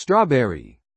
Strawberry.